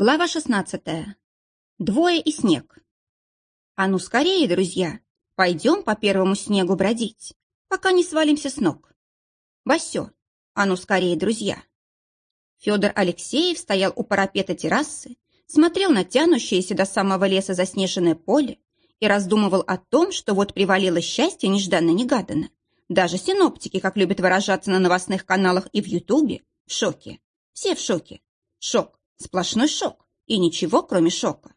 Глава 16. Двое и снег. А ну скорее, друзья, пойдем по первому снегу бродить, пока не свалимся с ног. Васё, а ну скорее, друзья. Федор Алексеев стоял у парапета террасы, смотрел на тянущееся до самого леса заснеженное поле и раздумывал о том, что вот привалило счастье нежданно-негаданно. Даже синоптики, как любят выражаться на новостных каналах и в Ютубе, в шоке. Все в шоке. Шок Сплошной шок. И ничего, кроме шока.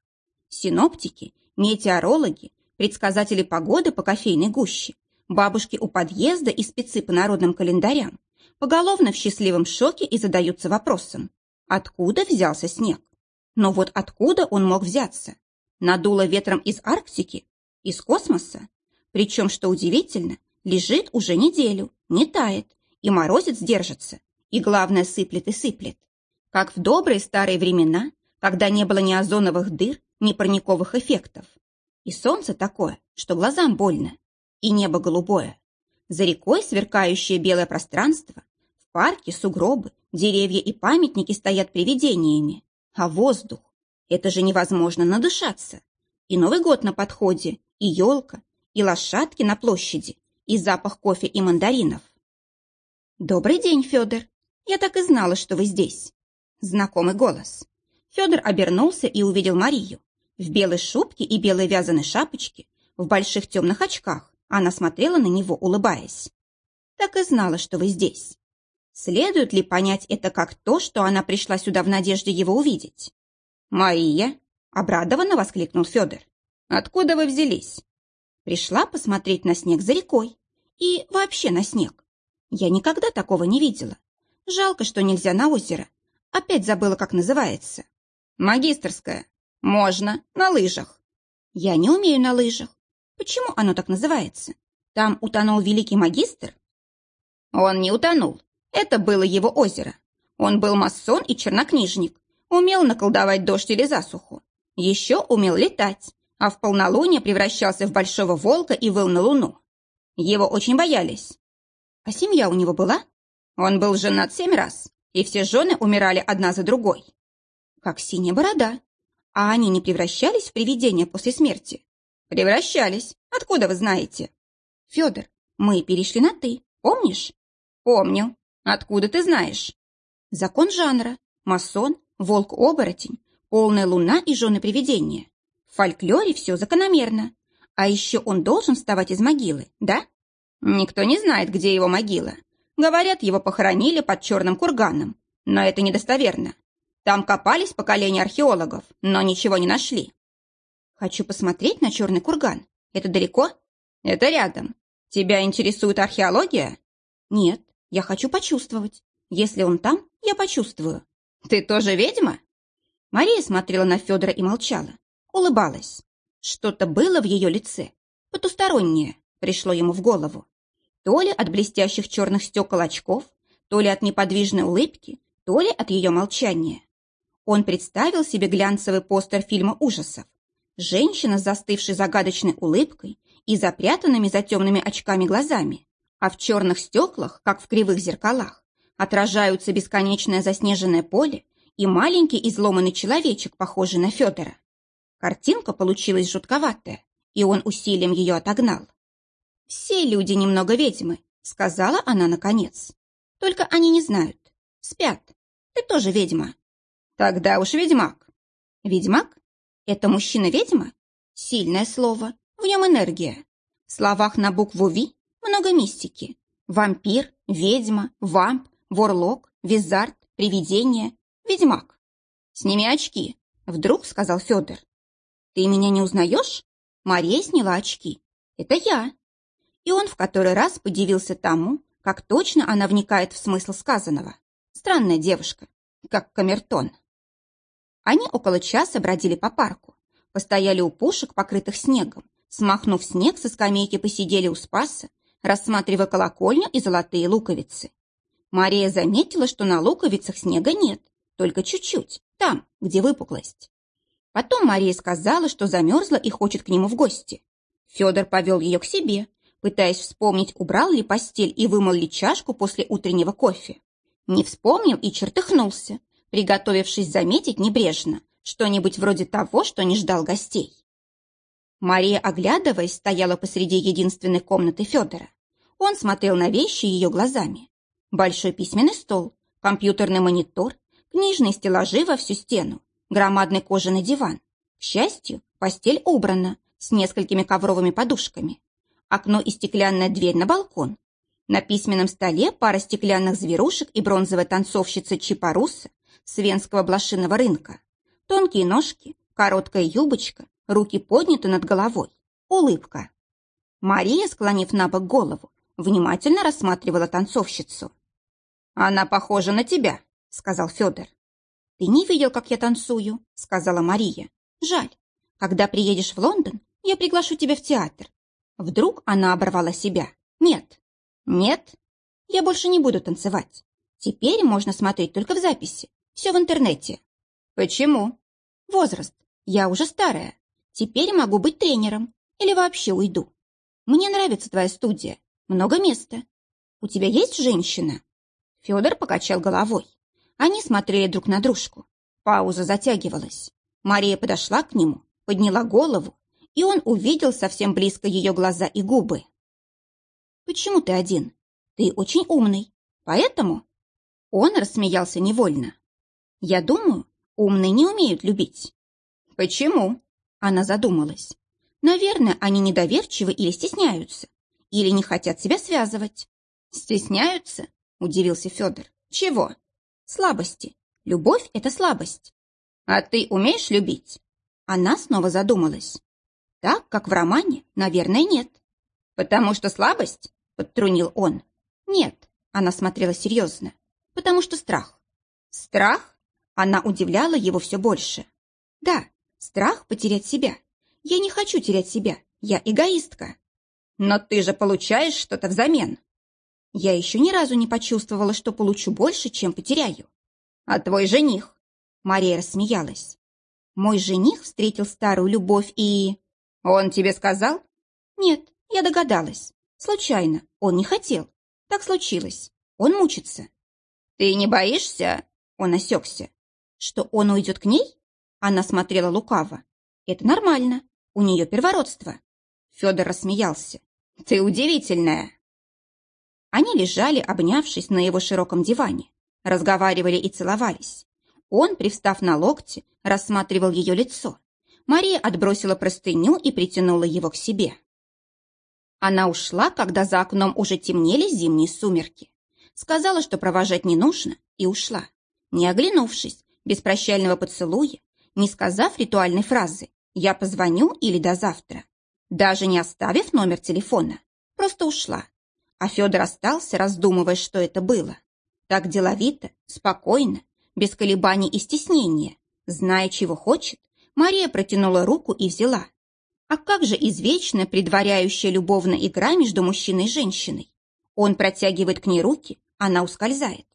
Синоптики, метеорологи, предсказатели погоды по кофейной гуще, бабушки у подъезда и спецы по народным календарям поголовно в счастливом шоке и задаются вопросом, откуда взялся снег? Но вот откуда он мог взяться? Надуло ветром из Арктики? Из космоса? Причем, что удивительно, лежит уже неделю, не тает, и морозец держится, и, главное, сыплет и сыплет как в добрые старые времена, когда не было ни озоновых дыр, ни парниковых эффектов. И солнце такое, что глазам больно, и небо голубое. За рекой сверкающее белое пространство, в парке сугробы, деревья и памятники стоят привидениями. А воздух? Это же невозможно надышаться. И Новый год на подходе, и елка, и лошадки на площади, и запах кофе и мандаринов. «Добрый день, Федор. Я так и знала, что вы здесь. Знакомый голос. Федор обернулся и увидел Марию. В белой шубке и белой вязаной шапочке, в больших темных очках. Она смотрела на него, улыбаясь. Так и знала, что вы здесь. Следует ли понять это как то, что она пришла сюда в надежде его увидеть? «Мария!» — обрадованно воскликнул Федор. «Откуда вы взялись?» Пришла посмотреть на снег за рекой. И вообще на снег. Я никогда такого не видела. Жалко, что нельзя на озеро. Опять забыла, как называется. Магистрская. Можно, на лыжах. Я не умею на лыжах. Почему оно так называется? Там утонул великий магистр? Он не утонул. Это было его озеро. Он был масон и чернокнижник. Умел наколдовать дождь или засуху. Еще умел летать, а в полнолуние превращался в большого волка и выл на луну. Его очень боялись. А семья у него была? Он был женат семь раз и все жены умирали одна за другой. Как синяя борода. А они не превращались в привидения после смерти? Превращались. Откуда вы знаете? Федор, мы перешли на «ты», помнишь? Помню. Откуда ты знаешь? Закон жанра. Масон, волк-оборотень, полная луна и жены-привидения. В фольклоре все закономерно. А еще он должен вставать из могилы, да? Никто не знает, где его могила. Говорят, его похоронили под черным курганом, но это недостоверно. Там копались поколения археологов, но ничего не нашли. Хочу посмотреть на черный курган. Это далеко? Это рядом. Тебя интересует археология? Нет, я хочу почувствовать. Если он там, я почувствую. Ты тоже ведьма? Мария смотрела на Федора и молчала. Улыбалась. Что-то было в ее лице. Потустороннее пришло ему в голову. То ли от блестящих черных стекол очков, то ли от неподвижной улыбки, то ли от ее молчания. Он представил себе глянцевый постер фильма ужасов. Женщина с застывшей загадочной улыбкой и запрятанными за темными очками глазами, а в черных стеклах, как в кривых зеркалах, отражаются бесконечное заснеженное поле и маленький изломанный человечек, похожий на Федора. Картинка получилась жутковатая, и он усилием ее отогнал. «Все люди немного ведьмы», — сказала она наконец. «Только они не знают. Спят. Ты тоже ведьма». «Тогда уж ведьмак». «Ведьмак? Это мужчина-ведьма?» Сильное слово. В нем энергия. В словах на букву «Ви» много мистики. Вампир, ведьма, вамп, ворлок, визард, привидение, ведьмак. «Сними очки», — вдруг сказал Федор. «Ты меня не узнаешь?» Мария сняла очки. «Это я» и он в который раз подивился тому, как точно она вникает в смысл сказанного. Странная девушка, как камертон. Они около часа бродили по парку, постояли у пушек, покрытых снегом, смахнув снег со скамейки, посидели у Спаса, рассматривая колокольню и золотые луковицы. Мария заметила, что на луковицах снега нет, только чуть-чуть, там, где выпуклость. Потом Мария сказала, что замерзла и хочет к нему в гости. Федор повел ее к себе, пытаясь вспомнить, убрал ли постель и вымыл ли чашку после утреннего кофе. Не вспомнил и чертыхнулся, приготовившись заметить небрежно, Что-нибудь вроде того, что не ждал гостей. Мария, оглядываясь, стояла посреди единственной комнаты Федора. Он смотрел на вещи ее глазами. Большой письменный стол, компьютерный монитор, книжные стеллажи во всю стену, громадный кожаный диван. К счастью, постель убрана, с несколькими ковровыми подушками. Окно и стеклянная дверь на балкон. На письменном столе пара стеклянных зверушек и бронзовая танцовщица Чипаруса с венского блошиного рынка. Тонкие ножки, короткая юбочка, руки подняты над головой. Улыбка. Мария, склонив на бок голову, внимательно рассматривала танцовщицу. «Она похожа на тебя», — сказал Федор. «Ты не видел, как я танцую», — сказала Мария. «Жаль. Когда приедешь в Лондон, я приглашу тебя в театр». Вдруг она оборвала себя. «Нет». «Нет? Я больше не буду танцевать. Теперь можно смотреть только в записи. Все в интернете». «Почему?» «Возраст. Я уже старая. Теперь могу быть тренером или вообще уйду. Мне нравится твоя студия. Много места. У тебя есть женщина?» Федор покачал головой. Они смотрели друг на дружку. Пауза затягивалась. Мария подошла к нему, подняла голову, и он увидел совсем близко ее глаза и губы. «Почему ты один? Ты очень умный. Поэтому...» Он рассмеялся невольно. «Я думаю, умные не умеют любить». «Почему?» Она задумалась. Наверное, они недоверчивы или стесняются, или не хотят себя связывать. Стесняются? Удивился Федор. Чего? Слабости. Любовь — это слабость. А ты умеешь любить? Она снова задумалась. Так, как в романе, наверное, нет. Потому что слабость? Подтрунил он. Нет, она смотрела серьезно. Потому что страх. Страх? Она удивляла его все больше. Да, Страх потерять себя. Я не хочу терять себя. Я эгоистка. Но ты же получаешь что-то взамен. Я еще ни разу не почувствовала, что получу больше, чем потеряю. А твой жених? Мария рассмеялась. Мой жених встретил старую любовь и... Он тебе сказал? Нет, я догадалась. Случайно. Он не хотел. Так случилось. Он мучится. Ты не боишься? Он осекся. Что он уйдет к ней? Она смотрела лукаво. «Это нормально. У нее первородство». Федор рассмеялся. «Ты удивительная!» Они лежали, обнявшись на его широком диване, разговаривали и целовались. Он, привстав на локте, рассматривал ее лицо. Мария отбросила простыню и притянула его к себе. Она ушла, когда за окном уже темнели зимние сумерки. Сказала, что провожать не нужно, и ушла. Не оглянувшись, без прощального поцелуя, не сказав ритуальной фразы «я позвоню» или «до завтра», даже не оставив номер телефона, просто ушла. А Федор остался, раздумывая, что это было. Так деловито, спокойно, без колебаний и стеснения, зная, чего хочет, Мария протянула руку и взяла. А как же извечная предваряющая любовная игра между мужчиной и женщиной? Он протягивает к ней руки, она ускользает.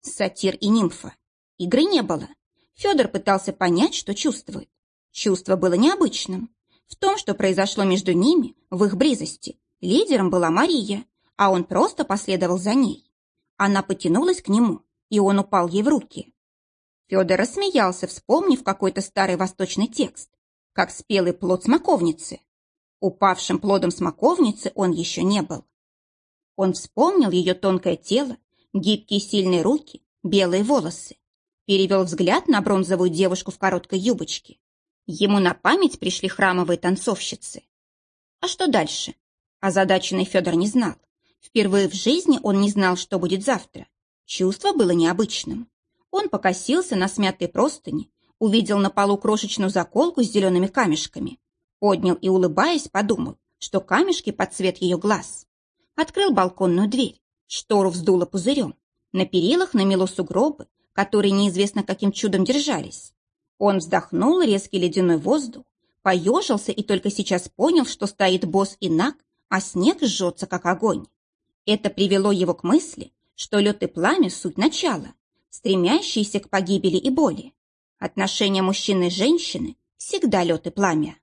Сатир и нимфа. Игры не было. Федор пытался понять, что чувствует. Чувство было необычным. В том, что произошло между ними, в их близости, лидером была Мария, а он просто последовал за ней. Она потянулась к нему, и он упал ей в руки. Федор рассмеялся, вспомнив какой-то старый восточный текст, как спелый плод смоковницы. Упавшим плодом смоковницы он еще не был. Он вспомнил ее тонкое тело, гибкие сильные руки, белые волосы перевел взгляд на бронзовую девушку в короткой юбочке. Ему на память пришли храмовые танцовщицы. А что дальше? Озадаченный Федор не знал. Впервые в жизни он не знал, что будет завтра. Чувство было необычным. Он покосился на смятые простыни, увидел на полу крошечную заколку с зелеными камешками, поднял и, улыбаясь, подумал, что камешки под цвет ее глаз. Открыл балконную дверь, штору вздуло пузырем. На перилах намело сугробы, которые неизвестно каким чудом держались. Он вздохнул резкий ледяной воздух, поежился и только сейчас понял, что стоит босс и наг, а снег жжется, как огонь. Это привело его к мысли, что лед и пламя – суть начала, стремящиеся к погибели и боли. Отношения мужчины и женщины – всегда лед и пламя.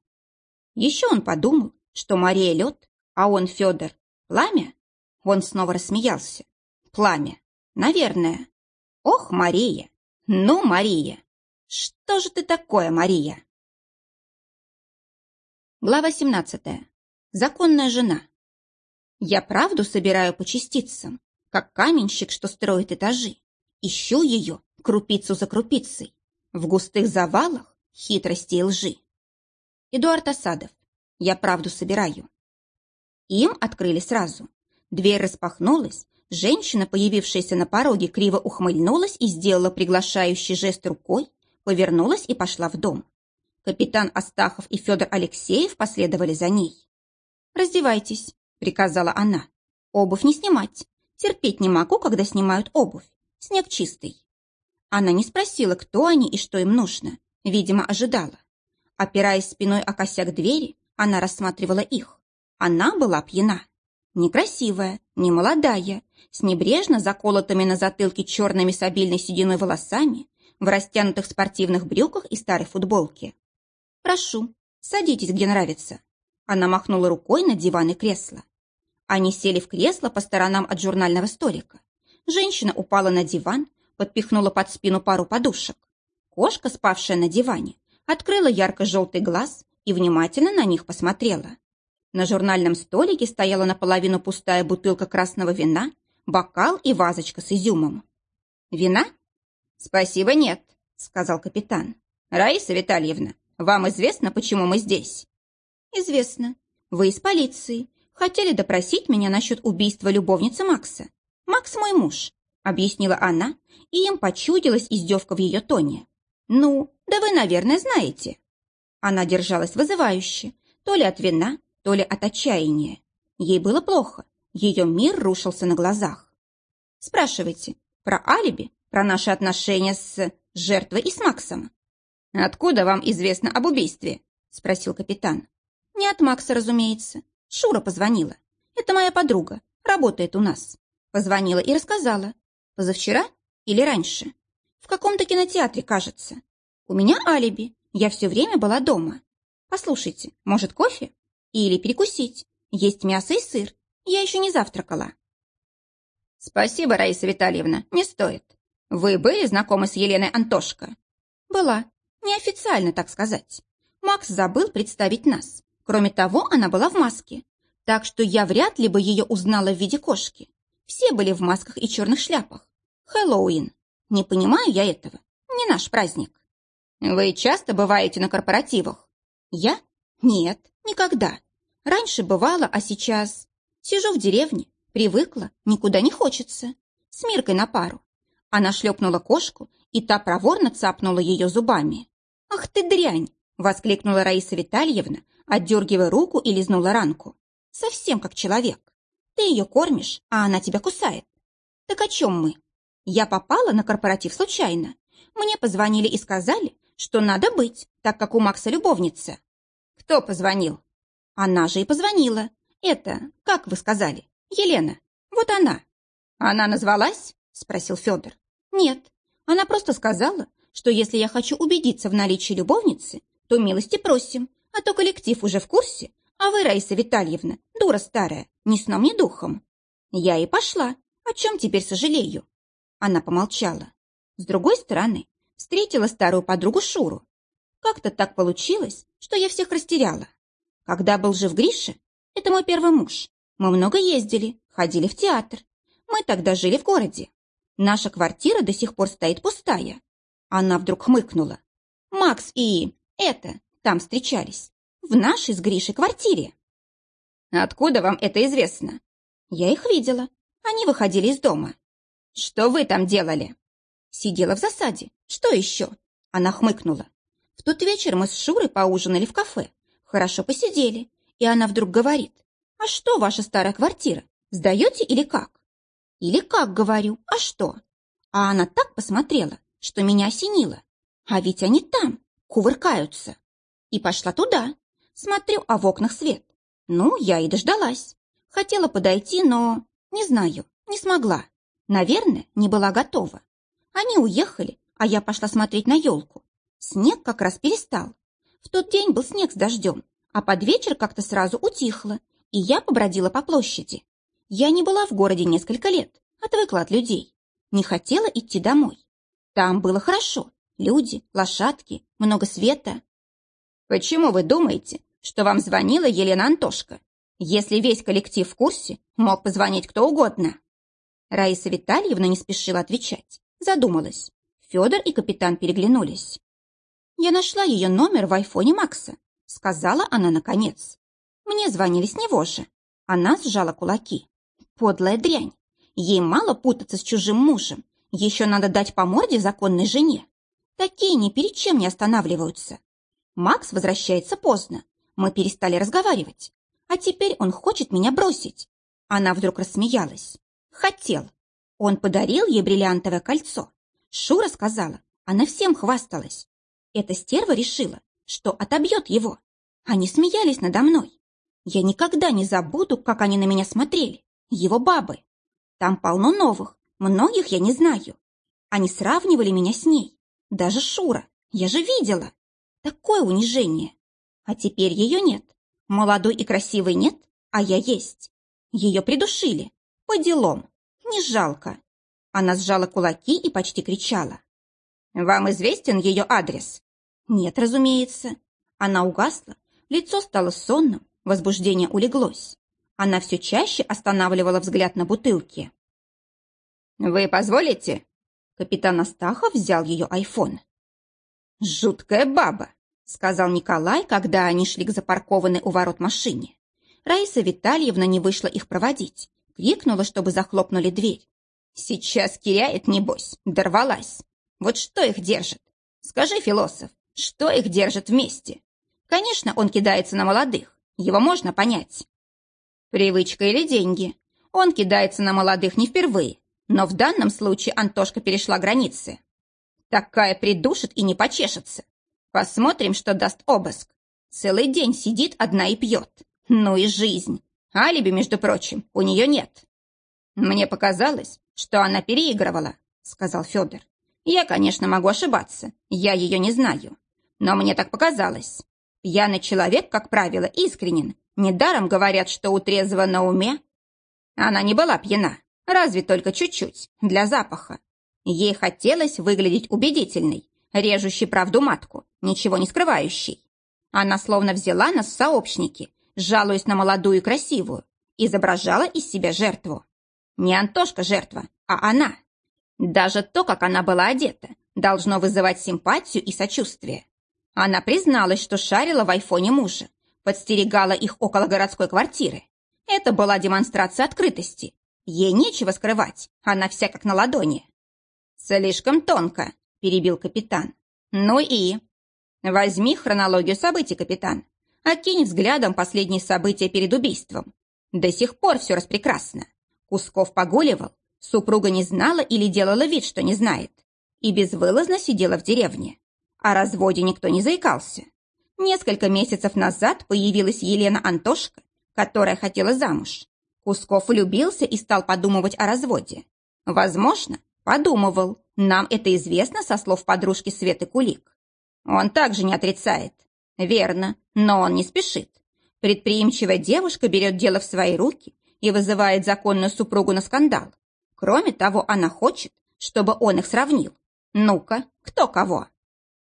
Еще он подумал, что Мария – лед, а он, Федор, – пламя. Он снова рассмеялся. Пламя. Наверное. Ох, Мария! Ну, Мария! Что же ты такое, Мария? Глава 17. Законная жена. Я правду собираю по частицам, как каменщик, что строит этажи. Ищу ее, крупицу за крупицей, в густых завалах хитрости и лжи. Эдуард Осадов. Я правду собираю. Им открыли сразу. Дверь распахнулась, женщина, появившаяся на пороге, криво ухмыльнулась и сделала приглашающий жест рукой, повернулась и пошла в дом. Капитан Астахов и Федор Алексеев последовали за ней. «Раздевайтесь», — приказала она. «Обувь не снимать. Терпеть не могу, когда снимают обувь. Снег чистый». Она не спросила, кто они и что им нужно. Видимо, ожидала. Опираясь спиной о косяк двери, она рассматривала их. Она была пьяна. Некрасивая, не молодая, с небрежно заколотыми на затылке черными с обильной сединой волосами, в растянутых спортивных брюках и старой футболке. «Прошу, садитесь, где нравится». Она махнула рукой на диван и кресло. Они сели в кресло по сторонам от журнального столика. Женщина упала на диван, подпихнула под спину пару подушек. Кошка, спавшая на диване, открыла ярко-желтый глаз и внимательно на них посмотрела. На журнальном столике стояла наполовину пустая бутылка красного вина, бокал и вазочка с изюмом. «Вина?» «Спасибо, нет», — сказал капитан. «Раиса Витальевна, вам известно, почему мы здесь?» «Известно. Вы из полиции. Хотели допросить меня насчет убийства любовницы Макса. Макс мой муж», — объяснила она, и им почудилась издевка в ее тоне. «Ну, да вы, наверное, знаете». Она держалась вызывающе, то ли от вина, то ли от отчаяния. Ей было плохо, ее мир рушился на глазах. «Спрашивайте про алиби, про наши отношения с жертвой и с Максом. «Откуда вам известно об убийстве?» – спросил капитан. «Не от Макса, разумеется. Шура позвонила. Это моя подруга, работает у нас. Позвонила и рассказала. Позавчера или раньше? В каком-то кинотеатре, кажется. У меня алиби, я все время была дома. Послушайте, может, кофе? Или перекусить? Есть мясо и сыр. Я еще не завтракала». «Спасибо, Раиса Витальевна, не стоит. Вы были знакомы с Еленой Антошко?» «Была. Неофициально, так сказать. Макс забыл представить нас. Кроме того, она была в маске. Так что я вряд ли бы ее узнала в виде кошки. Все были в масках и черных шляпах. Хэллоуин. Не понимаю я этого. Не наш праздник. Вы часто бываете на корпоративах? Я? Нет, никогда. Раньше бывало, а сейчас... Сижу в деревне, привыкла, никуда не хочется. С Миркой на пару. Она шлепнула кошку, и та проворно цапнула ее зубами. «Ах ты дрянь!» — воскликнула Раиса Витальевна, отдергивая руку и лизнула ранку. «Совсем как человек. Ты ее кормишь, а она тебя кусает. Так о чем мы? Я попала на корпоратив случайно. Мне позвонили и сказали, что надо быть, так как у Макса любовница. Кто позвонил? Она же и позвонила. Это, как вы сказали, Елена. Вот она. Она назвалась? Спросил Федор. Нет, она просто сказала, что если я хочу убедиться в наличии любовницы, то милости просим, а то коллектив уже в курсе, а вы, Раиса Витальевна, дура старая, ни сном, ни духом. Я и пошла, о чем теперь сожалею. Она помолчала. С другой стороны, встретила старую подругу Шуру. Как-то так получилось, что я всех растеряла. Когда был жив Гриша, это мой первый муж, мы много ездили, ходили в театр. Мы тогда жили в городе. Наша квартира до сих пор стоит пустая. Она вдруг хмыкнула. Макс и это там встречались. В нашей с Гришей квартире. Откуда вам это известно? Я их видела. Они выходили из дома. Что вы там делали? Сидела в засаде. Что еще? Она хмыкнула. В тот вечер мы с Шурой поужинали в кафе. Хорошо посидели. И она вдруг говорит. А что ваша старая квартира? Сдаете или как? Или как, говорю, а что? А она так посмотрела, что меня осенило. А ведь они там, кувыркаются. И пошла туда. Смотрю, а в окнах свет. Ну, я и дождалась. Хотела подойти, но... Не знаю, не смогла. Наверное, не была готова. Они уехали, а я пошла смотреть на елку. Снег как раз перестал. В тот день был снег с дождем, а под вечер как-то сразу утихло, и я побродила по площади. Я не была в городе несколько лет, отвыкла от людей. Не хотела идти домой. Там было хорошо, люди, лошадки, много света. Почему вы думаете, что вам звонила Елена Антошка? Если весь коллектив в курсе, мог позвонить кто угодно. Раиса Витальевна не спешила отвечать. Задумалась. Федор и капитан переглянулись. «Я нашла ее номер в айфоне Макса», — сказала она наконец. «Мне звонили с него же». Она сжала кулаки. «Подлая дрянь. Ей мало путаться с чужим мужем. Еще надо дать по морде законной жене. Такие ни перед чем не останавливаются. Макс возвращается поздно. Мы перестали разговаривать. А теперь он хочет меня бросить. Она вдруг рассмеялась. Хотел. Он подарил ей бриллиантовое кольцо. Шура сказала, она всем хвасталась. Эта стерва решила, что отобьет его. Они смеялись надо мной. Я никогда не забуду, как они на меня смотрели. Его бабы. Там полно новых, многих я не знаю. Они сравнивали меня с ней. Даже Шура. Я же видела. Такое унижение. А теперь ее нет. Молодой и красивой нет, а я есть. Ее придушили. По делам. Не жалко. Она сжала кулаки и почти кричала. «Вам известен ее адрес?» «Нет, разумеется». Она угасла, лицо стало сонным, возбуждение улеглось. Она все чаще останавливала взгляд на бутылке. «Вы позволите?» Капитан Астахов взял ее айфон. «Жуткая баба», — сказал Николай, когда они шли к запаркованной у ворот машине. Раиса Витальевна не вышла их проводить, крикнула, чтобы захлопнули дверь. «Сейчас киряет, небось, дорвалась. Вот что их держит? Скажи, философ, что их держит вместе? Конечно, он кидается на молодых, его можно понять. Привычка или деньги? Он кидается на молодых не впервые, но в данном случае Антошка перешла границы. Такая придушит и не почешется. Посмотрим, что даст обыск. Целый день сидит одна и пьет. Ну и жизнь. Алиби, между прочим, у нее нет. Мне показалось, что она переигрывала, сказал Федор. Я, конечно, могу ошибаться, я ее не знаю. Но мне так показалось. Пьяный человек, как правило, искренен. Недаром говорят, что у на уме. Она не была пьяна, разве только чуть-чуть, для запаха. Ей хотелось выглядеть убедительной, режущей правду матку, ничего не скрывающей. Она словно взяла нас в сообщники, жалуясь на молодую и красивую, изображала из себя жертву. Не Антошка жертва, а она. Даже то, как она была одета, должно вызывать симпатию и сочувствие. Она призналась, что шарила в айфоне мужа, подстерегала их около городской квартиры. Это была демонстрация открытости. Ей нечего скрывать, она вся как на ладони. «Слишком тонко», — перебил капитан. «Ну и...» «Возьми хронологию событий, капитан. Окинь взглядом последние события перед убийством. До сих пор все распрекрасно. Кусков погуливал, супруга не знала или делала вид, что не знает. И безвылазно сидела в деревне. О разводе никто не заикался. Несколько месяцев назад появилась Елена Антошка, которая хотела замуж. Кусков влюбился и стал подумывать о разводе. Возможно, Подумывал. Нам это известно со слов подружки Светы Кулик. Он также не отрицает. Верно, но он не спешит. Предприимчивая девушка берет дело в свои руки и вызывает законную супругу на скандал. Кроме того, она хочет, чтобы он их сравнил. Ну-ка, кто кого?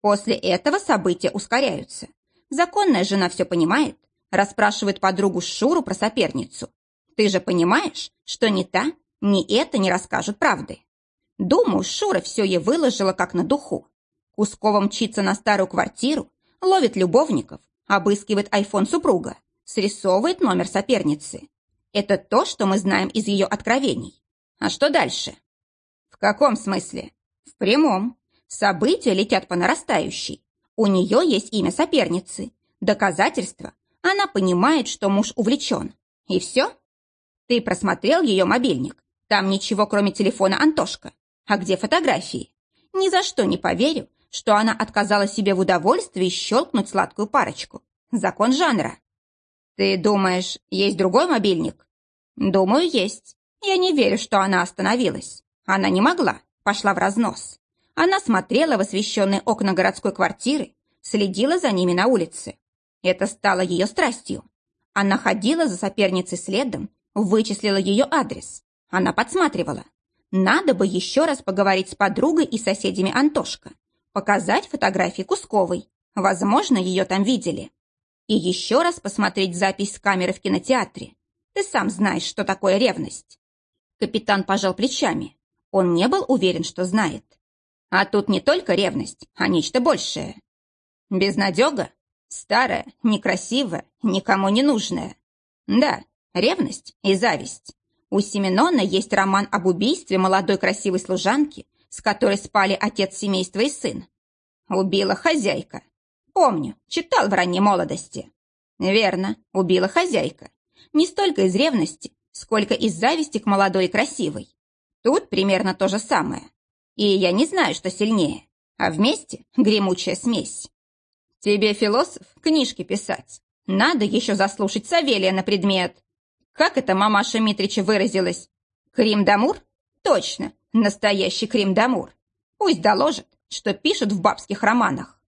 После этого события ускоряются. Законная жена все понимает, расспрашивает подругу Шуру про соперницу. Ты же понимаешь, что ни та, ни это не расскажут правды. Думаю, Шура все ей выложила как на духу. Кускова мчится на старую квартиру, ловит любовников, обыскивает айфон супруга, срисовывает номер соперницы. Это то, что мы знаем из ее откровений. А что дальше? В каком смысле? В прямом. События летят по нарастающей. У нее есть имя соперницы, доказательства. Она понимает, что муж увлечен. И все? Ты просмотрел ее мобильник. Там ничего, кроме телефона Антошка. А где фотографии? Ни за что не поверю, что она отказала себе в удовольствии щелкнуть сладкую парочку. Закон жанра. Ты думаешь, есть другой мобильник? Думаю, есть. Я не верю, что она остановилась. Она не могла, пошла в разнос. Она смотрела в освещенные окна городской квартиры, следила за ними на улице. Это стало ее страстью. Она ходила за соперницей следом, вычислила ее адрес. Она подсматривала. Надо бы еще раз поговорить с подругой и соседями Антошка. Показать фотографии Кусковой. Возможно, ее там видели. И еще раз посмотреть запись с камеры в кинотеатре. Ты сам знаешь, что такое ревность. Капитан пожал плечами. Он не был уверен, что знает. А тут не только ревность, а нечто большее. Безнадега? Старая, некрасивая, никому не нужная. Да, ревность и зависть. У Семенона есть роман об убийстве молодой красивой служанки, с которой спали отец семейства и сын. Убила хозяйка. Помню, читал в ранней молодости. Верно, убила хозяйка. Не столько из ревности, сколько из зависти к молодой и красивой. Тут примерно то же самое. И я не знаю, что сильнее, а вместе гремучая смесь. Тебе, философ, книжки писать. Надо еще заслушать Савелия на предмет. Как это мамаша Митрича выразилась? Крим-дамур? Точно, настоящий Крим-дамур. Пусть доложит, что пишут в бабских романах.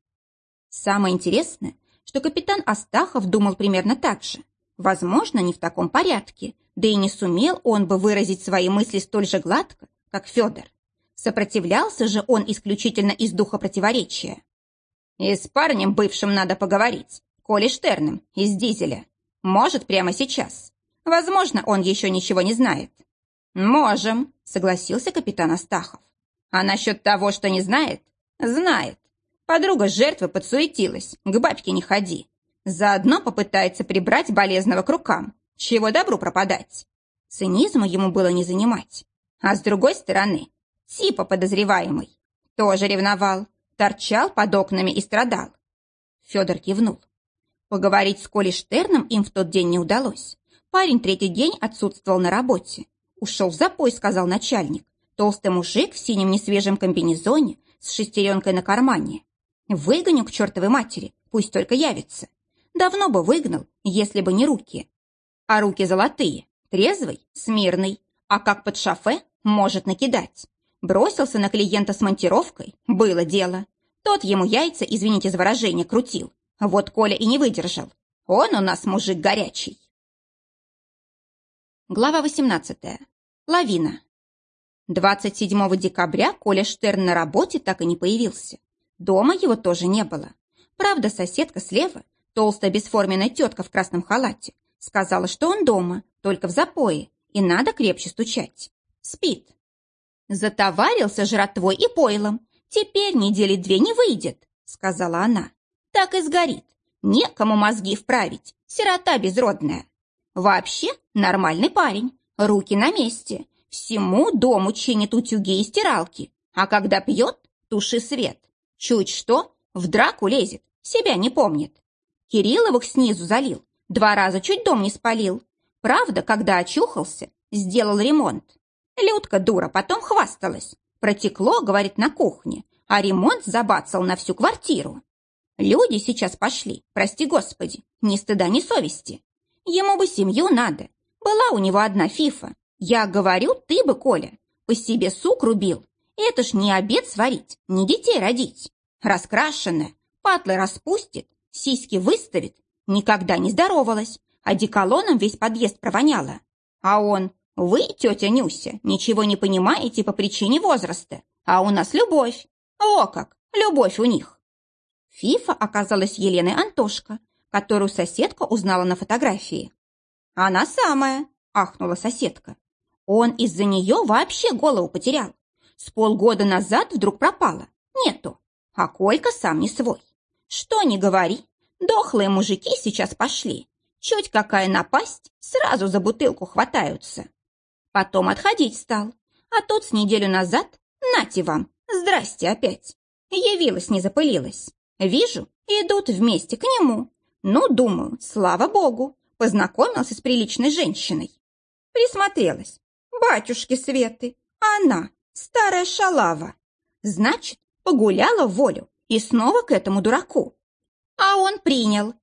Самое интересное, что капитан Астахов думал примерно так же. Возможно, не в таком порядке, да и не сумел он бы выразить свои мысли столь же гладко, как Федор. Сопротивлялся же он исключительно из духа противоречия. И с парнем бывшим надо поговорить, Колей Штерном, из «Дизеля». Может, прямо сейчас. Возможно, он еще ничего не знает. «Можем», — согласился капитан Астахов. «А насчет того, что не знает?» «Знает. Подруга жертвы подсуетилась, к бабке не ходи. Заодно попытается прибрать болезного к рукам. Чего добру пропадать?» Цинизма ему было не занимать. А с другой стороны, типа подозреваемый. Тоже ревновал, торчал под окнами и страдал. Федор кивнул. Поговорить с Колей Штерном им в тот день не удалось. Парень третий день отсутствовал на работе. Ушел в запой, сказал начальник. Толстый мужик в синем несвежем комбинезоне с шестеренкой на кармане. Выгоню к чертовой матери, пусть только явится. Давно бы выгнал, если бы не руки. А руки золотые, трезвый, смирный, а как под шофе может накидать. Бросился на клиента с монтировкой, было дело. Тот ему яйца, извините за выражение, крутил. Вот Коля и не выдержал. Он у нас мужик горячий. Глава 18. Лавина. 27 декабря Коля Штерн на работе так и не появился. Дома его тоже не было. Правда, соседка слева, толстая бесформенная тетка в красном халате, сказала, что он дома, только в запое, и надо крепче стучать. Спит. «Затоварился жратвой и пойлом. Теперь недели две не выйдет», — сказала она. «Так и сгорит. Некому мозги вправить. Сирота безродная. Вообще нормальный парень. Руки на месте. Всему дому чинит утюги и стиралки. А когда пьет, туши свет. Чуть что, в драку лезет, себя не помнит. Кирилловых снизу залил. Два раза чуть дом не спалил. Правда, когда очухался, сделал ремонт. Людка дура потом хвасталась. Протекло, говорит, на кухне, а ремонт забацал на всю квартиру. Люди сейчас пошли, прости господи, ни стыда, ни совести. Ему бы семью надо. Была у него одна фифа. Я говорю, ты бы, Коля, по себе сук рубил. Это ж не обед сварить, не детей родить. Раскрашенная, патлы распустит, сиськи выставит. Никогда не здоровалась, а деколоном весь подъезд провоняла. А он, вы, тетя Нюся, ничего не понимаете по причине возраста, а у нас любовь. О как, любовь у них. Фифа оказалась Еленой Антошка, которую соседка узнала на фотографии. «Она самая!» – ахнула соседка. «Он из-за нее вообще голову потерял. С полгода назад вдруг пропала. Нету. А Колька сам не свой. Что ни говори, дохлые мужики сейчас пошли. Чуть какая напасть, сразу за бутылку хватаются. Потом отходить стал. А тут с неделю назад, нате вам, здрасте опять. Явилась, не запылилась. Вижу, идут вместе к нему. Ну, думаю, слава богу, познакомился с приличной женщиной. Присмотрелась. Батюшки Светы, она, старая шалава. Значит, погуляла волю и снова к этому дураку. А он принял.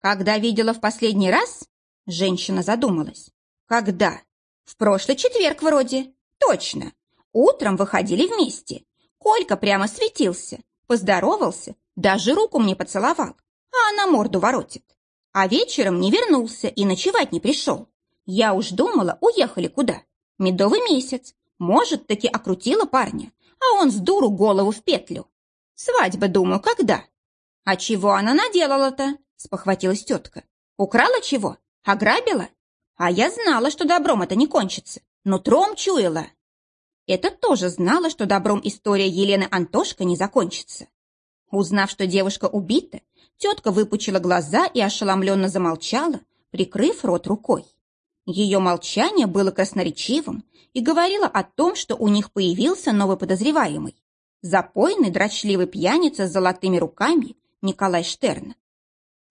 Когда видела в последний раз? Женщина задумалась. Когда? В прошлый четверг вроде. Точно. Утром выходили вместе. Колька прямо светился, поздоровался, даже руку мне поцеловал, а она морду воротит. А вечером не вернулся и ночевать не пришел. Я уж думала, уехали куда. Медовый месяц. Может, таки окрутила парня, а он с дуру голову в петлю. Свадьба, думаю, когда? А чего она наделала-то? Спохватилась тетка. Украла чего? Ограбила? А я знала, что добром это не кончится. но тром чуяла. Это тоже знала, что добром история Елены Антошка не закончится. Узнав, что девушка убита, тетка выпучила глаза и ошеломленно замолчала, прикрыв рот рукой. Ее молчание было красноречивым и говорило о том, что у них появился новый подозреваемый. Запойный, дрочливый пьяница с золотыми руками Николай Штерн.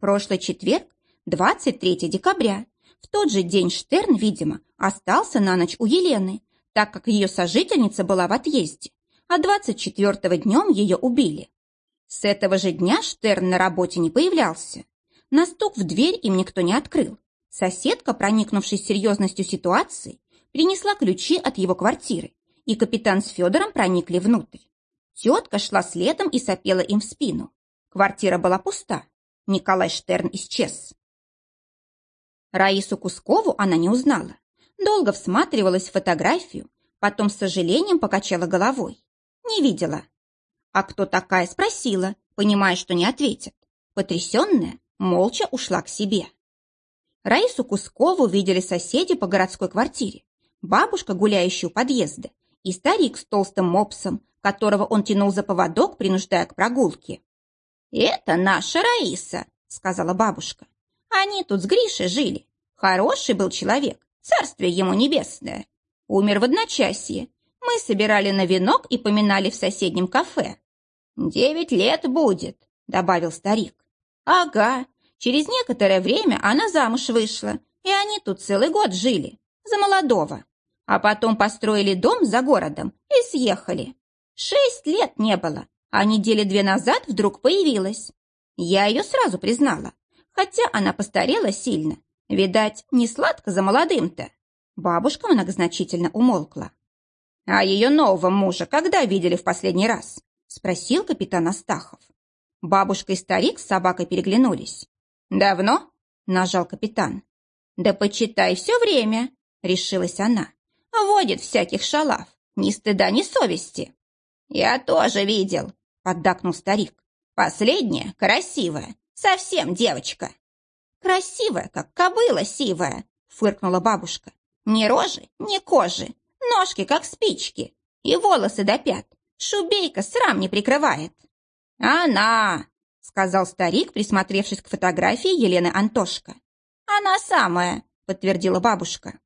Прошлый четверг, 23 декабря, в тот же день Штерн, видимо, остался на ночь у Елены, так как ее сожительница была в отъезде, а 24-го днем ее убили. С этого же дня Штерн на работе не появлялся. На стук в дверь им никто не открыл. Соседка, проникнувшись серьезностью ситуации, принесла ключи от его квартиры, и капитан с Федором проникли внутрь. Тетка шла следом и сопела им в спину. Квартира была пуста. Николай Штерн исчез. Раису Кускову она не узнала. Долго всматривалась в фотографию, потом с сожалением покачала головой. Не видела. А кто такая, спросила, понимая, что не ответит. Потрясенная, молча ушла к себе. Раису Кускову видели соседи по городской квартире, бабушка, гуляющая у подъезда, и старик с толстым мопсом, которого он тянул за поводок, принуждая к прогулке. «Это наша Раиса», — сказала бабушка. «Они тут с Гришей жили. Хороший был человек, царствие ему небесное. Умер в одночасье. Мы собирали на венок и поминали в соседнем кафе. «Девять лет будет», — добавил старик. «Ага, через некоторое время она замуж вышла, и они тут целый год жили, за молодого. А потом построили дом за городом и съехали. Шесть лет не было, а недели две назад вдруг появилась. Я ее сразу признала, хотя она постарела сильно. Видать, не сладко за молодым-то. Бабушка многозначительно умолкла. «А ее нового мужа когда видели в последний раз?» — спросил капитан Астахов. Бабушка и старик с собакой переглянулись. «Давно?» — нажал капитан. «Да почитай все время», — решилась она. «Водит всяких шалав, ни стыда, ни совести». «Я тоже видел», — поддакнул старик. «Последняя красивая, совсем девочка». «Красивая, как кобыла сивая», — фыркнула бабушка. «Ни рожи, ни кожи, ножки, как спички, и волосы до пят. Шубейка срам не прикрывает». «Она!» — сказал старик, присмотревшись к фотографии Елены Антошка. «Она самая», — подтвердила бабушка.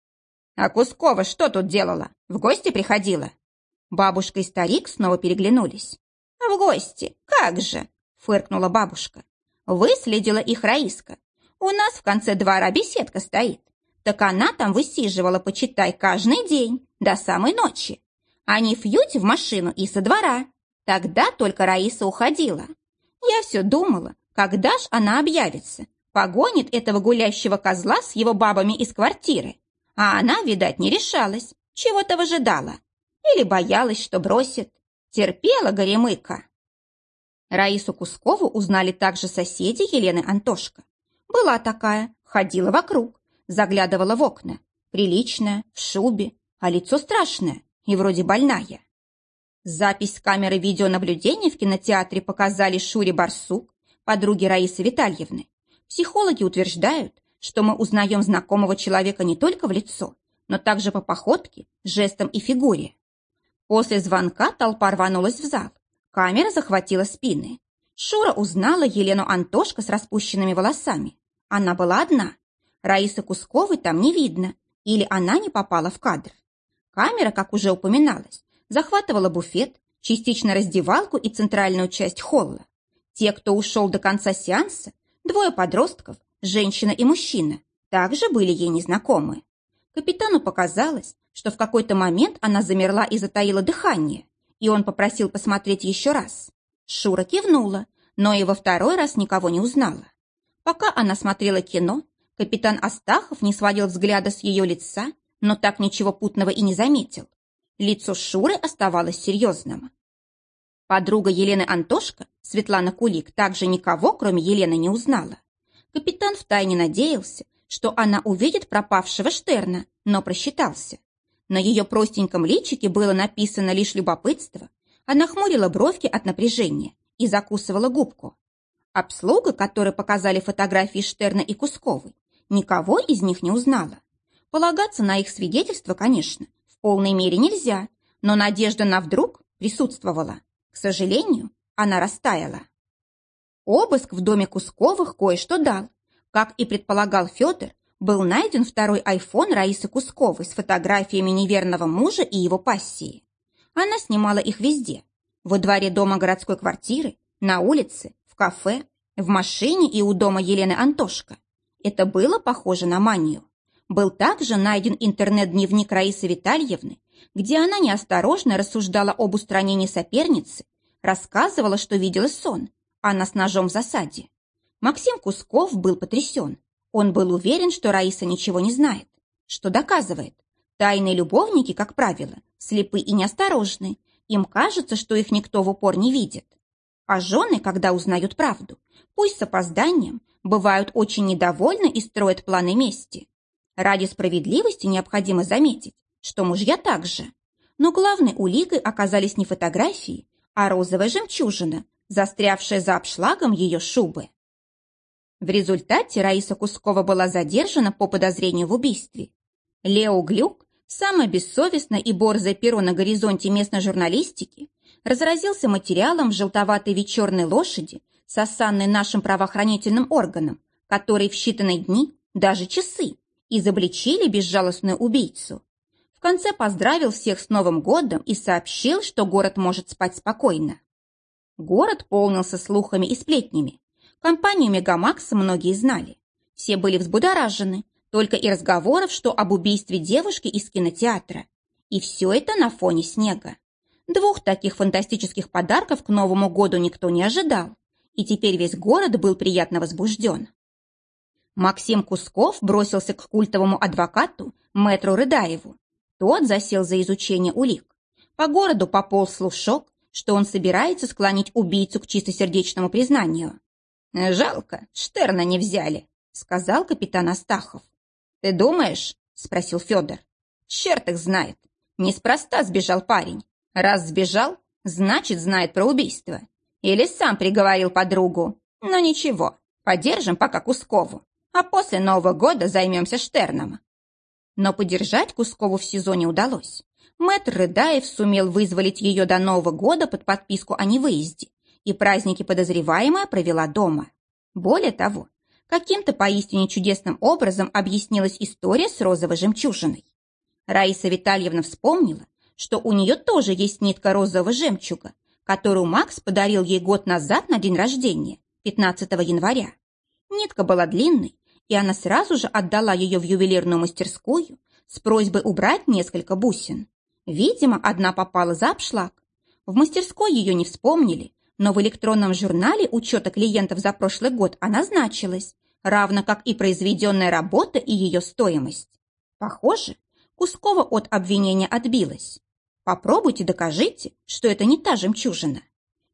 «А Кускова что тут делала? В гости приходила?» Бабушка и старик снова переглянулись. «В гости? Как же!» — фыркнула бабушка. «Выследила их Раиска. У нас в конце двора беседка стоит. Так она там высиживала, почитай, каждый день, до самой ночи. Они фьють в машину и со двора. Тогда только Раиса уходила. Я все думала, когда ж она объявится, погонит этого гулящего козла с его бабами из квартиры. А она, видать, не решалась, чего-то выжидала. Или боялась, что бросит. Терпела горемыка. Раису Кускову узнали также соседи Елены Антошка. Была такая, ходила вокруг, заглядывала в окна. Приличная, в шубе, а лицо страшное и вроде больная. Запись с камеры видеонаблюдения в кинотеатре показали Шуре Барсук, подруге Раисы Витальевны. Психологи утверждают, что мы узнаем знакомого человека не только в лицо, но также по походке, жестам и фигуре. После звонка толпа рванулась в зал. Камера захватила спины. Шура узнала Елену Антошко с распущенными волосами. Она была одна. Раисы Кусковой там не видно, или она не попала в кадр. Камера, как уже упоминалось, захватывала буфет, частично раздевалку и центральную часть холла. Те, кто ушел до конца сеанса, двое подростков, женщина и мужчина, также были ей незнакомы. Капитану показалось, что в какой-то момент она замерла и затаила дыхание, и он попросил посмотреть еще раз. Шура кивнула, но и во второй раз никого не узнала. Пока она смотрела кино, капитан Астахов не сводил взгляда с ее лица, но так ничего путного и не заметил. Лицо Шуры оставалось серьезным. Подруга Елены Антошка, Светлана Кулик, также никого, кроме Елены, не узнала. Капитан втайне надеялся, что она увидит пропавшего Штерна, но просчитался. На ее простеньком личике было написано лишь любопытство, она хмурила бровки от напряжения и закусывала губку. Обслуга, которой показали фотографии Штерна и Кусковой, никого из них не узнала. Полагаться на их свидетельство, конечно, в полной мере нельзя, но надежда на вдруг присутствовала. К сожалению, она растаяла. Обыск в доме Кусковых кое-что дал. Как и предполагал Федор, был найден второй айфон Раисы Кусковой с фотографиями неверного мужа и его пассии. Она снимала их везде. Во дворе дома городской квартиры, на улице, в кафе, в машине и у дома Елены Антошка. Это было похоже на манию. Был также найден интернет-дневник Раисы Витальевны, где она неосторожно рассуждала об устранении соперницы, рассказывала, что видела сон, она с ножом в засаде. Максим Кусков был потрясен. Он был уверен, что Раиса ничего не знает. Что доказывает? Тайные любовники, как правило, слепы и неосторожны. Им кажется, что их никто в упор не видит. А жены, когда узнают правду, пусть с опозданием, бывают очень недовольны и строят планы мести. Ради справедливости необходимо заметить, что мужья также. Но главной уликой оказались не фотографии, а розовая жемчужина, застрявшая за обшлагом ее шубы. В результате Раиса Кускова была задержана по подозрению в убийстве. Лео Глюк, самое бессовестное и борзое перо на горизонте местной журналистики, разразился материалом в желтоватой вечерной лошади, сосанной нашим правоохранительным органам, которые в считанные дни, даже часы, изобличили безжалостную убийцу. В конце поздравил всех с Новым годом и сообщил, что город может спать спокойно. Город полнился слухами и сплетнями. Компанию «Мегамакс» многие знали. Все были взбудоражены, только и разговоров, что об убийстве девушки из кинотеатра. И все это на фоне снега. Двух таких фантастических подарков к Новому году никто не ожидал. И теперь весь город был приятно возбужден. Максим Кусков бросился к культовому адвокату, мэтру Рыдаеву. Тот засел за изучение улик. По городу пополз слушок, что он собирается склонить убийцу к чистосердечному признанию. «Жалко, Штерна не взяли», — сказал капитан Астахов. «Ты думаешь?» — спросил Федор. «Черт их знает. Неспроста сбежал парень. Раз сбежал, значит, знает про убийство. Или сам приговорил подругу. Но ничего, подержим пока Кускову, а после Нового года займемся Штерном». Но подержать Кускову в сезоне удалось. Мэтр Рыдаев сумел вызволить ее до Нового года под подписку о невыезде, и праздники подозреваемая провела дома. Более того, каким-то поистине чудесным образом объяснилась история с розовой жемчужиной. Раиса Витальевна вспомнила, что у нее тоже есть нитка розового жемчуга, которую Макс подарил ей год назад на день рождения, 15 января. Нитка была длинной, и она сразу же отдала ее в ювелирную мастерскую с просьбой убрать несколько бусин. Видимо, одна попала за обшлаг. В мастерской ее не вспомнили, но в электронном журнале учета клиентов за прошлый год она значилась, равно как и произведенная работа и ее стоимость. Похоже, Кускова от обвинения отбилась. Попробуйте докажите, что это не та жемчужина.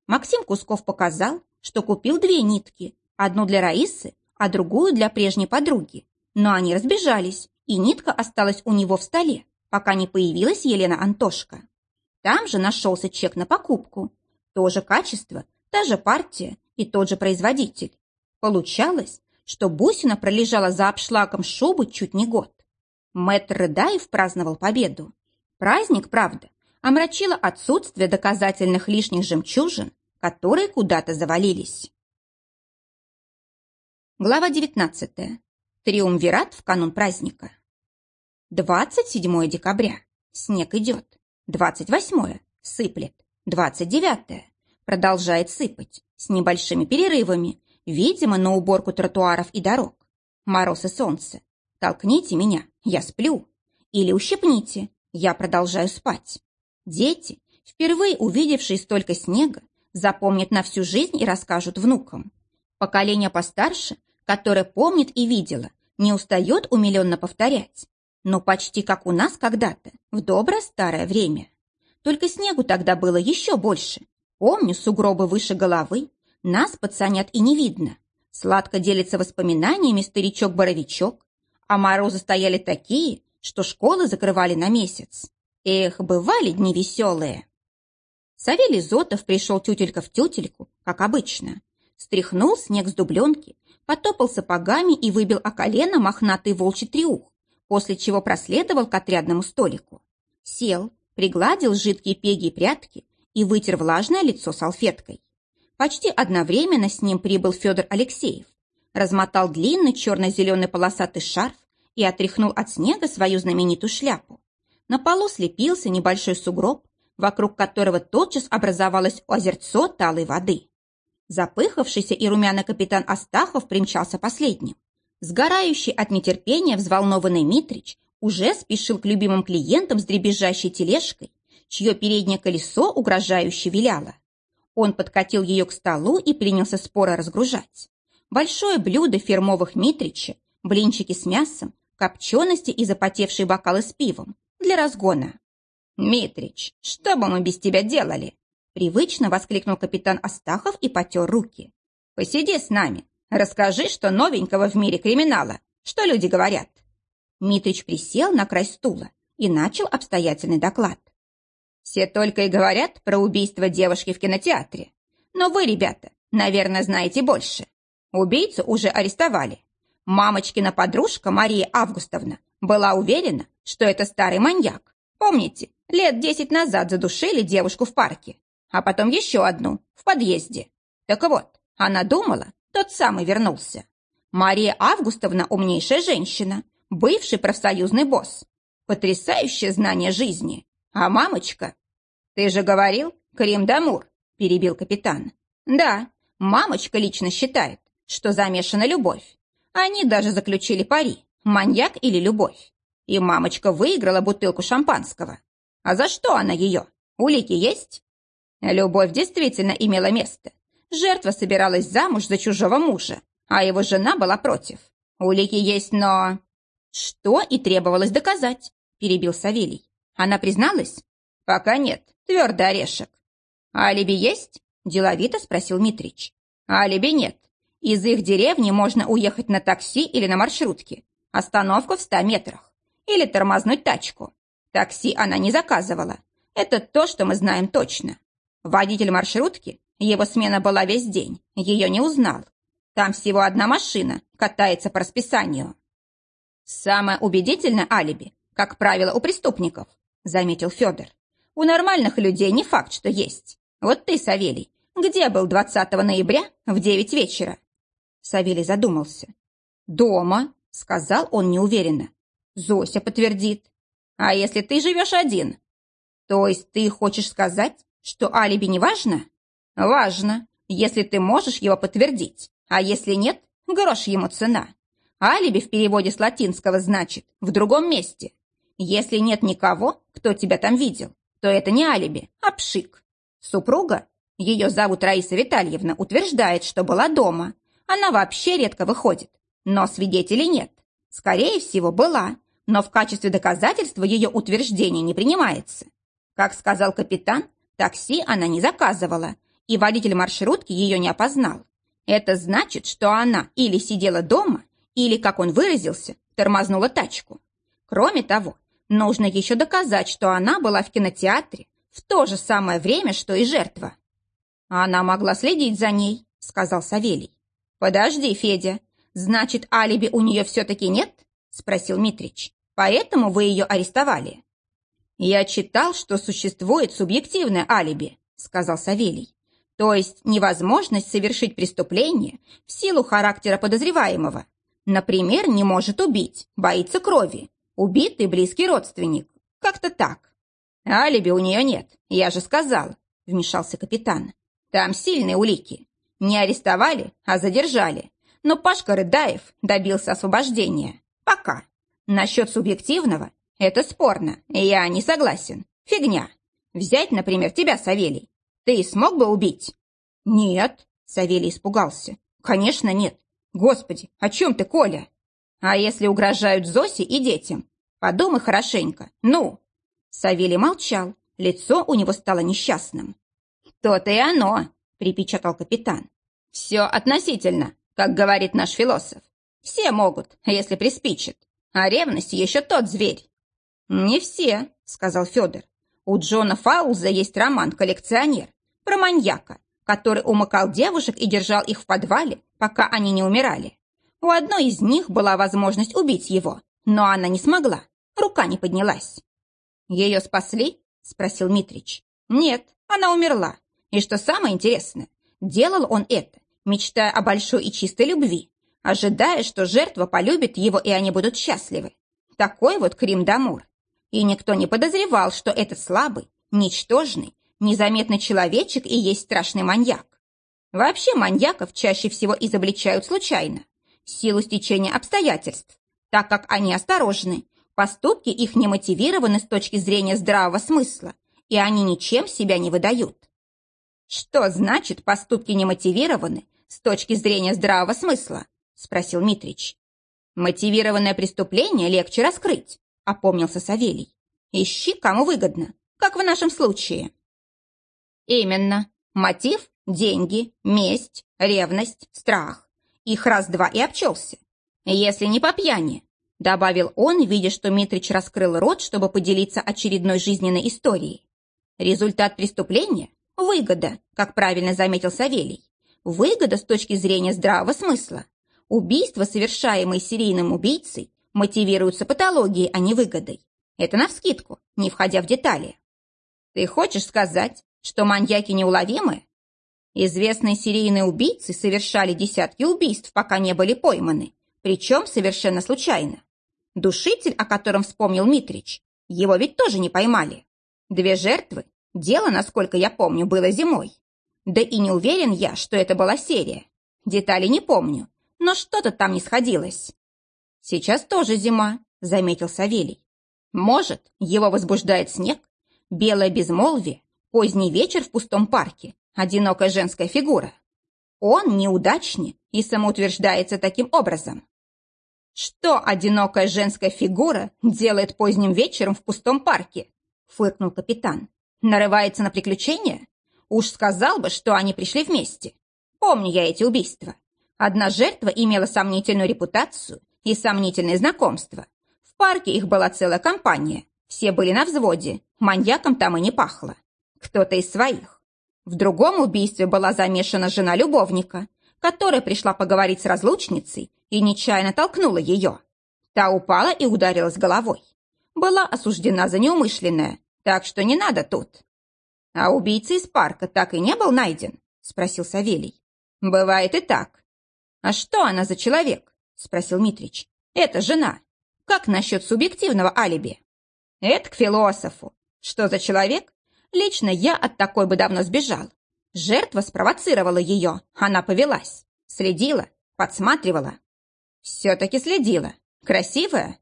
Максим Кусков показал, что купил две нитки, одну для Раисы, а другую для прежней подруги. Но они разбежались, и нитка осталась у него в столе пока не появилась Елена Антошка. Там же нашелся чек на покупку. То же качество, та же партия и тот же производитель. Получалось, что бусина пролежала за обшлагом шубы чуть не год. Мэтр Рыдаев праздновал победу. Праздник, правда, омрачило отсутствие доказательных лишних жемчужин, которые куда-то завалились. Глава 19. Триумвират в канун праздника. 27 декабря. Снег идет. 28 сыплет. 29 продолжает сыпать с небольшими перерывами, видимо, на уборку тротуаров и дорог. Мороз и солнце. Толкните меня, я сплю. Или ущипните, я продолжаю спать. Дети, впервые увидевшие столько снега, запомнят на всю жизнь и расскажут внукам. Поколение постарше, которое помнит и видело, не устает умиленно повторять но почти как у нас когда-то, в доброе старое время. Только снегу тогда было еще больше. Помню сугробы выше головы, нас пацанят и не видно. Сладко делится воспоминаниями старичок-боровичок, а морозы стояли такие, что школы закрывали на месяц. Эх, бывали дни веселые. Савелий Зотов пришел тютелька в тютельку, как обычно. Стряхнул снег с дубленки, потопал сапогами и выбил о колено мохнатый волчий триух, после чего проследовал к отрядному столику. Сел, пригладил жидкие пеги и прятки и вытер влажное лицо салфеткой. Почти одновременно с ним прибыл Федор Алексеев, размотал длинный черно-зеленый полосатый шарф и отряхнул от снега свою знаменитую шляпу. На полу слепился небольшой сугроб, вокруг которого тотчас образовалось озерцо талой воды. Запыхавшийся и румяный капитан Астахов примчался последним. Сгорающий от нетерпения взволнованный Митрич уже спешил к любимым клиентам с дребезжащей тележкой, чье переднее колесо угрожающе виляло. Он подкатил ее к столу и принялся споро разгружать. Большое блюдо фирмовых Митрича, блинчики с мясом, копчености и запотевшие бокалы с пивом для разгона. «Митрич, что бы мы без тебя делали?» Привычно воскликнул капитан Астахов и потер руки. «Посиди с нами, расскажи, что новенького в мире криминала, что люди говорят». Митрич присел на край стула и начал обстоятельный доклад. «Все только и говорят про убийство девушки в кинотеатре. Но вы, ребята, наверное, знаете больше. Убийцу уже арестовали. Мамочкина подружка Мария Августовна была уверена, что это старый маньяк. Помните, лет десять назад задушили девушку в парке, а потом еще одну в подъезде. Так вот, она думала, тот самый вернулся. Мария Августовна умнейшая женщина, бывший профсоюзный босс. Потрясающее знание жизни. А мамочка... Ты же говорил, Крим Дамур, перебил капитан. Да, мамочка лично считает, что замешана любовь. Они даже заключили пари, маньяк или любовь. И мамочка выиграла бутылку шампанского. А за что она ее? Улики есть? Любовь действительно имела место. Жертва собиралась замуж за чужого мужа, а его жена была против. Улики есть, но... Что и требовалось доказать, перебил Савелий. Она призналась? Пока нет, твердый орешек. Алиби есть? Деловито спросил Митрич. Алиби нет. Из их деревни можно уехать на такси или на маршрутке. Остановка в ста метрах. Или тормознуть тачку. Такси она не заказывала. Это то, что мы знаем точно. Водитель маршрутки, его смена была весь день, ее не узнал. Там всего одна машина, катается по расписанию. Самое убедительное алиби, как правило, у преступников, заметил Федор. У нормальных людей не факт, что есть. Вот ты, Савелий, где был 20 ноября в 9 вечера? Савелий задумался. «Дома», — сказал он неуверенно. «Зося подтвердит. А если ты живешь один?» «То есть ты хочешь сказать, что алиби не важно?» «Важно, если ты можешь его подтвердить. А если нет, грош ему цена. Алиби в переводе с латинского значит «в другом месте». Если нет никого, кто тебя там видел, то это не алиби, а пшик. Супруга, ее зовут Раиса Витальевна, утверждает, что была дома, она вообще редко выходит. Но свидетелей нет. Скорее всего, была, но в качестве доказательства ее утверждение не принимается. Как сказал капитан, такси она не заказывала, и водитель маршрутки ее не опознал. Это значит, что она или сидела дома, или, как он выразился, тормознула тачку. Кроме того, нужно еще доказать, что она была в кинотеатре в то же самое время, что и жертва. Она могла следить за ней, сказал Савелий. «Подожди, Федя, значит, алиби у нее все-таки нет?» – спросил Митрич. «Поэтому вы ее арестовали?» «Я читал, что существует субъективное алиби», – сказал Савелий. «То есть невозможность совершить преступление в силу характера подозреваемого. Например, не может убить, боится крови, убитый близкий родственник. Как-то так». «Алиби у нее нет, я же сказал», – вмешался капитан. «Там сильные улики. Не арестовали, а задержали. Но Пашка Рыдаев добился освобождения. Пока. Насчет субъективного – это спорно, я не согласен. Фигня. Взять, например, тебя, Савелий. Ты смог бы убить? Нет, Савелий испугался. Конечно, нет. Господи, о чем ты, Коля? А если угрожают Зосе и детям? Подумай хорошенько. Ну? Савелий молчал. Лицо у него стало несчастным. То-то и оно, припечатал капитан. «Все относительно, как говорит наш философ. Все могут, если приспичит. А ревность еще тот зверь». «Не все», — сказал Федор. У Джона Фаулза есть роман «Коллекционер» про маньяка, который умыкал девушек и держал их в подвале, пока они не умирали. У одной из них была возможность убить его, но она не смогла, рука не поднялась. «Ее спасли?» – спросил Митрич. «Нет, она умерла. И что самое интересное, делал он это, мечтая о большой и чистой любви, ожидая, что жертва полюбит его и они будут счастливы. Такой вот Крим Дамур. И никто не подозревал, что этот слабый, ничтожный, незаметный человечек и есть страшный маньяк. Вообще маньяков чаще всего изобличают случайно, силу стечения обстоятельств, так как они осторожны, поступки их не мотивированы с точки зрения здравого смысла, и они ничем себя не выдают. Что значит поступки не мотивированы с точки зрения здравого смысла? Спросил Митрич. Мотивированное преступление легче раскрыть, опомнился Савелий. Ищи, кому выгодно, как в нашем случае. Именно. Мотив – деньги, месть, ревность, страх. Их раз-два и обчелся. Если не по пьяни, добавил он, видя, что Митрич раскрыл рот, чтобы поделиться очередной жизненной историей. Результат преступления – выгода, как правильно заметил Савелий. Выгода с точки зрения здравого смысла. Убийства, совершаемые серийным убийцей, мотивируются патологией, а не выгодой. Это навскидку, не входя в детали. Ты хочешь сказать, что маньяки неуловимы? Известные серийные убийцы совершали десятки убийств, пока не были пойманы, причем совершенно случайно. Душитель, о котором вспомнил Митрич, его ведь тоже не поймали. Две жертвы, дело, насколько я помню, было зимой. Да и не уверен я, что это была серия. Детали не помню, но что-то там не сходилось. Сейчас тоже зима, заметил Савелий. Может, его возбуждает снег, белое безмолвие, поздний вечер в пустом парке, одинокая женская фигура. Он неудачник и самоутверждается таким образом. Что одинокая женская фигура делает поздним вечером в пустом парке? Фыркнул капитан. Нарывается на приключения? Уж сказал бы, что они пришли вместе. Помню я эти убийства. Одна жертва имела сомнительную репутацию и сомнительные знакомства. В парке их была целая компания. Все были на взводе, маньяком там и не пахло. Кто-то из своих. В другом убийстве была замешана жена любовника, которая пришла поговорить с разлучницей и нечаянно толкнула ее. Та упала и ударилась головой. Была осуждена за неумышленное, так что не надо тут. А убийца из парка так и не был найден? Спросил Савелий. Бывает и так. А что она за человек? Спросил Митрич. Это жена. Как насчет субъективного алиби? Это к философу. Что за человек? Лично я от такой бы давно сбежал. Жертва спровоцировала ее, она повелась. Следила, подсматривала. Все-таки следила. Красивая?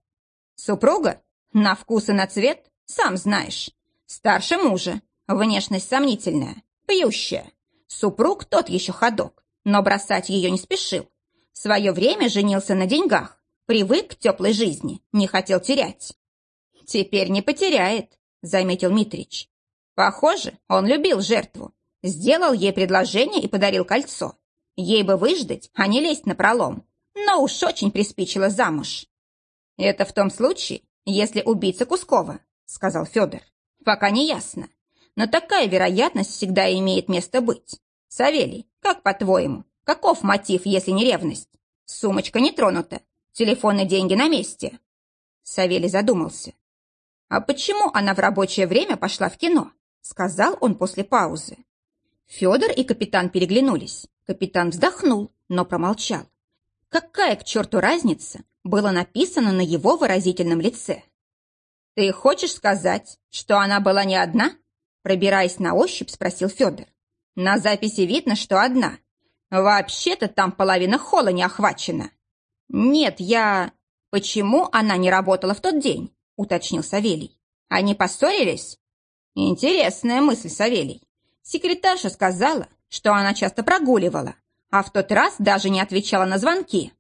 Супруга? На вкус и на цвет? Сам знаешь. Старше мужа. Внешность сомнительная. Пьющая. Супруг тот еще ходок, но бросать ее не спешил. В свое время женился на деньгах. Привык к теплой жизни, не хотел терять. «Теперь не потеряет», — заметил Митрич. Похоже, он любил жертву. Сделал ей предложение и подарил кольцо. Ей бы выждать, а не лезть на пролом. Но уж очень приспичило замуж. Это в том случае, если убийца Кускова, сказал Федор. Пока не ясно. Но такая вероятность всегда имеет место быть. Савелий, как по-твоему, каков мотив, если не ревность? Сумочка не тронута, телефон и деньги на месте. Савелий задумался. А почему она в рабочее время пошла в кино? сказал он после паузы. Федор и капитан переглянулись. Капитан вздохнул, но промолчал. Какая к черту разница было написано на его выразительном лице? «Ты хочешь сказать, что она была не одна?» Пробираясь на ощупь, спросил Федор. «На записи видно, что одна. Вообще-то там половина холла не охвачена». «Нет, я...» «Почему она не работала в тот день?» уточнил Савелий. «Они поссорились?» Интересная мысль, Савелий. Секретарша сказала, что она часто прогуливала, а в тот раз даже не отвечала на звонки.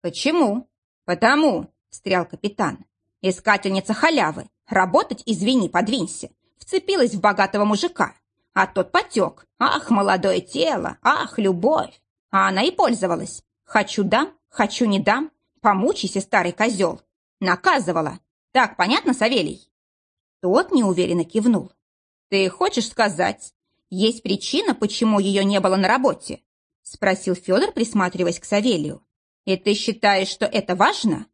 Почему? Потому, встрял капитан. Искательница халявы. Работать, извини, подвинься. Вцепилась в богатого мужика. А тот потек. Ах, молодое тело, ах, любовь. А она и пользовалась. Хочу дам, хочу не дам. Помучайся, старый козел. Наказывала. Так понятно, Савелий? Тот неуверенно кивнул. «Ты хочешь сказать, есть причина, почему ее не было на работе?» спросил Федор, присматриваясь к Савелию. «И ты считаешь, что это важно?»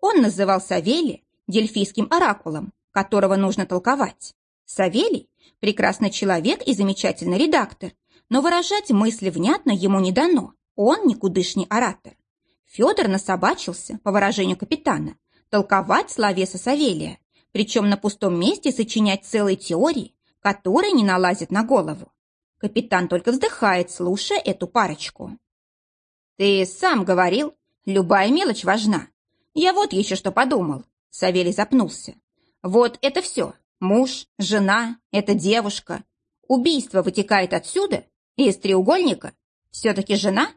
Он называл Савелия дельфийским оракулом, которого нужно толковать. Савелий – прекрасный человек и замечательный редактор, но выражать мысли внятно ему не дано, он никудышний оратор. Федор насобачился, по выражению капитана, толковать словеса Савелия, причем на пустом месте сочинять целые теории, которые не налазят на голову. Капитан только вздыхает, слушая эту парочку. «Ты сам говорил, любая мелочь важна. Я вот еще что подумал». Савелий запнулся. «Вот это все. Муж, жена, эта девушка. Убийство вытекает отсюда? Из треугольника? Все-таки жена?»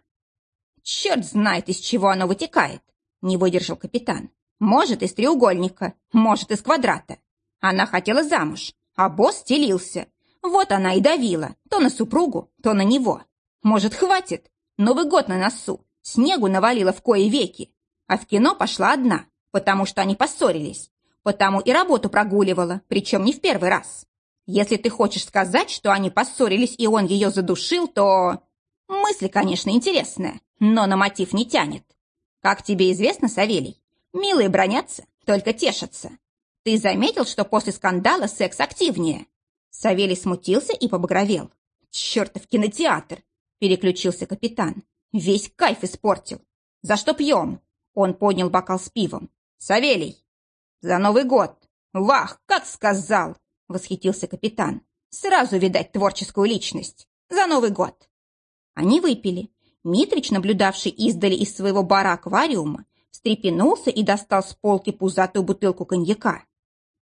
«Черт знает, из чего оно вытекает», — не выдержал капитан. «Может, из треугольника, может, из квадрата. Она хотела замуж, а босс стелился. Вот она и давила, то на супругу, то на него. Может, хватит? Новый год на носу, снегу навалило в кои веки. А в кино пошла одна, потому что они поссорились. Потому и работу прогуливала, причем не в первый раз. Если ты хочешь сказать, что они поссорились и он ее задушил, то... Мысль, конечно, интересная, но на мотив не тянет. Как тебе известно, Савелий, милые бронятся, только тешатся. Ты заметил, что после скандала секс активнее? Савелий смутился и побагровел. «Чертов кинотеатр!» – переключился капитан. «Весь кайф испортил. За что пьем?» Он поднял бокал с пивом. «Савелий!» «За Новый год!» «Вах, как сказал!» – восхитился капитан. «Сразу видать творческую личность. За Новый год!» Они выпили. Митрич, наблюдавший издали из своего бара-аквариума, встрепенулся и достал с полки пузатую бутылку коньяка.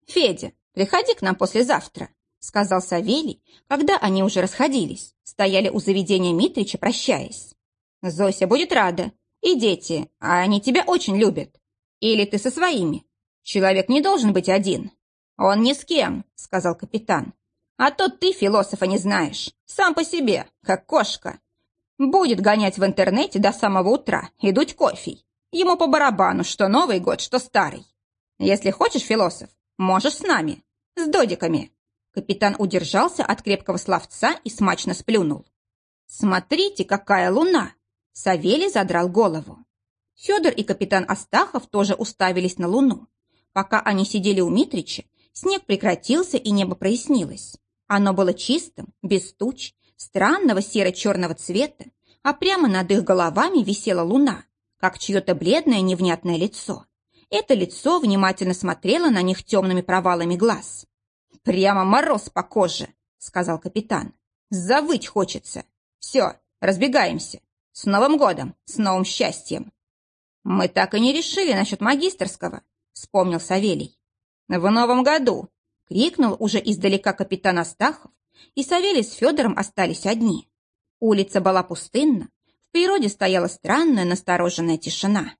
«Федя, приходи к нам послезавтра», — сказал Савелий, когда они уже расходились, стояли у заведения Митрича, прощаясь. «Зося будет рада. И дети, а они тебя очень любят. Или ты со своими. Человек не должен быть один». «Он ни с кем», — сказал капитан. «А то ты философа не знаешь. Сам по себе, как кошка. Будет гонять в интернете до самого утра и дуть кофе. Ему по барабану, что Новый год, что старый. Если хочешь, философ, можешь с нами, с додиками. Капитан удержался от крепкого словца и смачно сплюнул. «Смотрите, какая луна!» Савелий задрал голову. Федор и капитан Астахов тоже уставились на луну. Пока они сидели у Митрича, снег прекратился и небо прояснилось. Оно было чистым, без туч, странного серо-черного цвета, а прямо над их головами висела луна, как чье-то бледное невнятное лицо. Это лицо внимательно смотрело на них темными провалами глаз. «Прямо мороз по коже», — сказал капитан. «Завыть хочется. Все, разбегаемся. С Новым годом, с новым счастьем». «Мы так и не решили насчет магистрского», — вспомнил Савелий. «В новом году», — крикнул уже издалека капитан Астахов, и Савелий с Федором остались одни. Улица была пустынна, в природе стояла странная настороженная тишина.